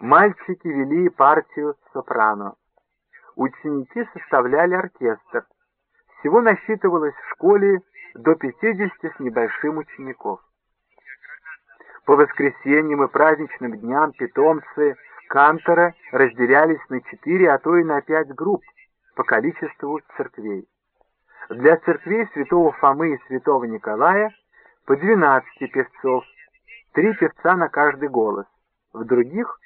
Мальчики вели партию сопрано. Ученики составляли оркестр. Всего насчитывалось в школе до 50 с небольшим учеников. По воскресеньям и праздничным дням питомцы Кантора разделялись на четыре, а то и на пять групп по количеству церквей. Для церквей святого Фомы и святого Николая по 12 певцов, три певца на каждый голос, в других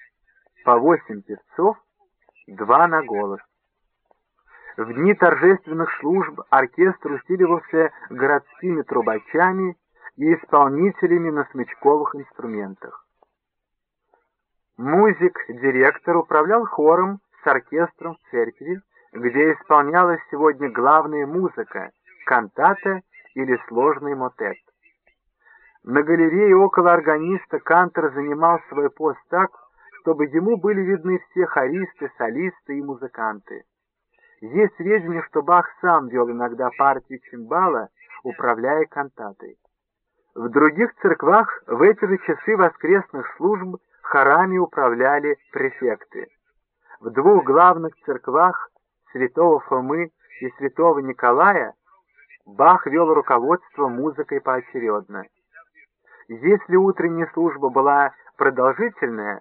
по 8 певцов, два на голос. В дни торжественных служб оркестр усиливался городскими трубачами и исполнителями на смычковых инструментах. Музик-директор управлял хором с оркестром в церкви, где исполнялась сегодня главная музыка, кантата или сложный мотет. На галерее около органиста Кантер занимал свой пост так, чтобы ему были видны все хористы, солисты и музыканты. Есть сведения, что Бах сам вел иногда партию чимбала, управляя кантатой. В других церквах в эти же часы воскресных служб хорами управляли префекты. В двух главных церквах святого Фомы и святого Николая Бах вел руководство музыкой поочередно. Если утренняя служба была продолжительная,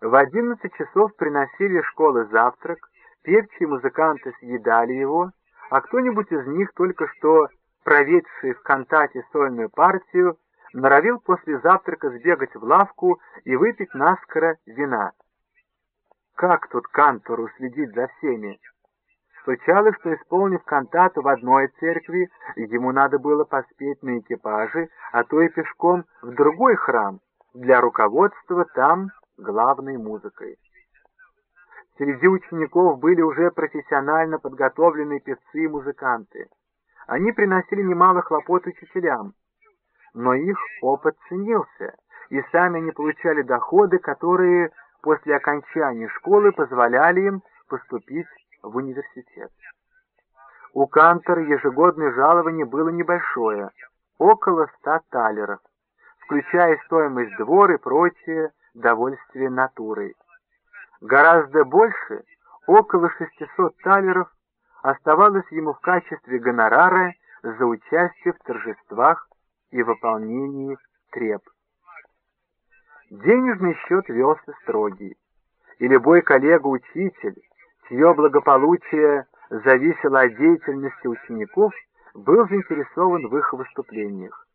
в одиннадцать часов приносили школы завтрак, певчие музыканты съедали его, а кто-нибудь из них, только что проведший в кантате сольную партию, норовил после завтрака сбегать в лавку и выпить наскоро вина. Как тут кантору следить за всеми? Случалось, что, исполнив кантату в одной церкви, ему надо было поспеть на экипаже, а то и пешком в другой храм, для руководства там главной музыкой. Среди учеников были уже профессионально подготовленные певцы и музыканты. Они приносили немало хлопот учителям, но их опыт ценился, и сами они получали доходы, которые после окончания школы позволяли им поступить в университет. У Кантора ежегодное жалование было небольшое, около ста талеров, включая стоимость двор и прочее довольствие натурой. Гораздо больше, около 600 талеров, оставалось ему в качестве гонорара за участие в торжествах и выполнении треб. Денежный счет велся строгий, и любой коллега-учитель, чье благополучие зависело от деятельности учеников, был заинтересован в их выступлениях.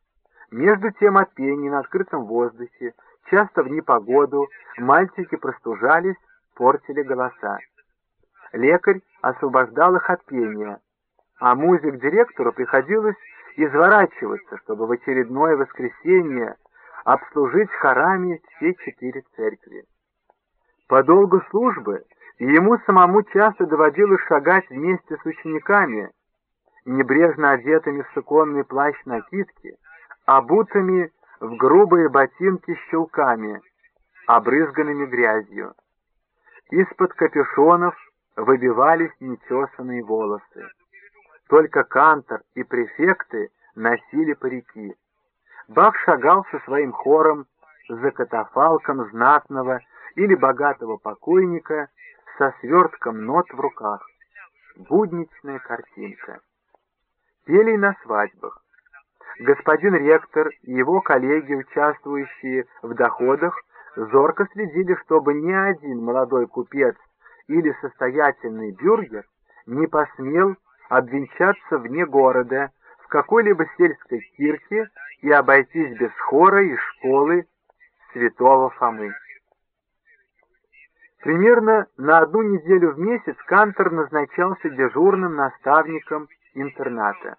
Между тем от пения на открытом воздухе, часто в непогоду, мальчики простужались, портили голоса. Лекарь освобождал их от пения, а музик-директору приходилось изворачиваться, чтобы в очередное воскресенье обслужить хорами все четыре церкви. По долгу службы ему самому часто доводилось шагать вместе с учениками, небрежно одетыми в суконный плащ-накидки, обутыми в грубые ботинки с щелками, обрызганными грязью. Из-под капюшонов выбивались нечесанные волосы. Только кантор и префекты носили парики. Бах шагал со своим хором за катафалком знатного или богатого покойника со свертком нот в руках. Будничная картинка. Пели на свадьбах. Господин ректор и его коллеги, участвующие в доходах, зорко следили, чтобы ни один молодой купец или состоятельный бюргер не посмел обвенчаться вне города, в какой-либо сельской кирке и обойтись без хора и школы святого Фомы. Примерно на одну неделю в месяц Кантор назначался дежурным наставником интерната.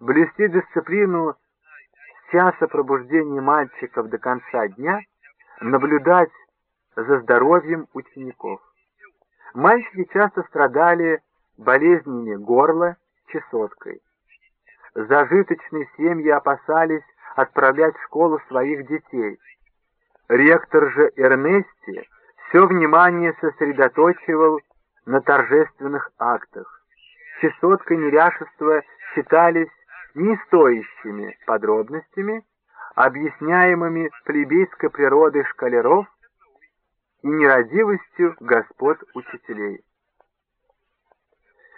Блюсти дисциплину с часа пробуждения мальчиков до конца дня, наблюдать за здоровьем учеников. Мальчики часто страдали болезнями горла, чесоткой. Зажиточные семьи опасались отправлять в школу своих детей. Ректор же Эрнести все внимание сосредоточивал на торжественных актах. Чесотка и неряшество считались не стоящими подробностями, объясняемыми плебейской природой шкалеров и нерадивостью господ учителей.